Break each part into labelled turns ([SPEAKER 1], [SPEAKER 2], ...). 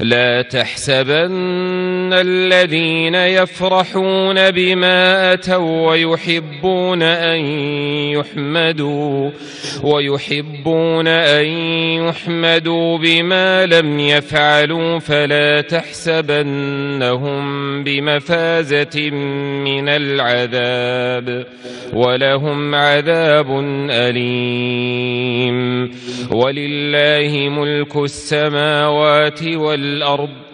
[SPEAKER 1] لا تحسبن الذين يفرحون بما أتوا ويحبون أن يحمدوا ويحبون أن يحمدوا بما لم يفعلوا فلا تحسبنهم بمفازة من العذاب ولهم عذاب أليم. ولله ملك السماوات والأرض الأرض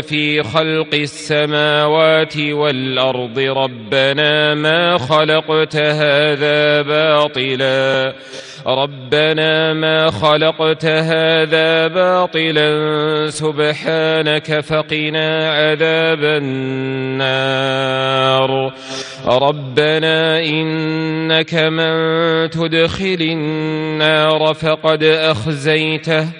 [SPEAKER 1] في خلق السماوات والأرض. ربنا ما خلقت هذا باطلا. ربنا ما خلقت هذا باطلا. سبحانك فقنا عذاب النار. ربنا إنك من تدخل النار فقد أخزيته.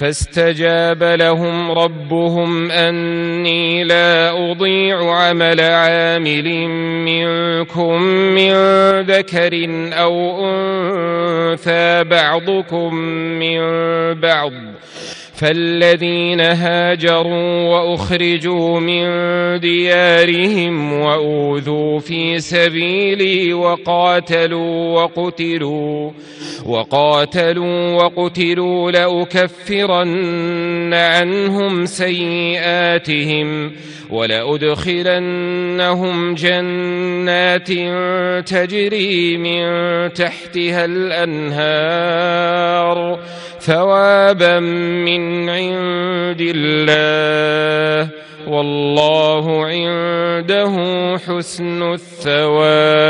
[SPEAKER 1] فاستجاب لهم ربهم أني لا أضيع عمل عامل منكم من ذكر أو أنثى بعضكم من بعض. فالذين هاجروا واخرجوا من ديارهم واوذوا في سبيلي وقاتلوا وقتلوا وقاتلوا وقتلوا لاكفرن عنهم سيئاتهم ولأدخلنهم جنات تجري من تحتها الأنهار ثوابا من عند الله. والله عنده حسن الثواب.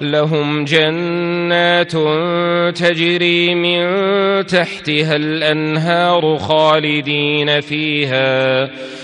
[SPEAKER 1] لهم جنات تجري من تحتها الأنهار خالدين فيها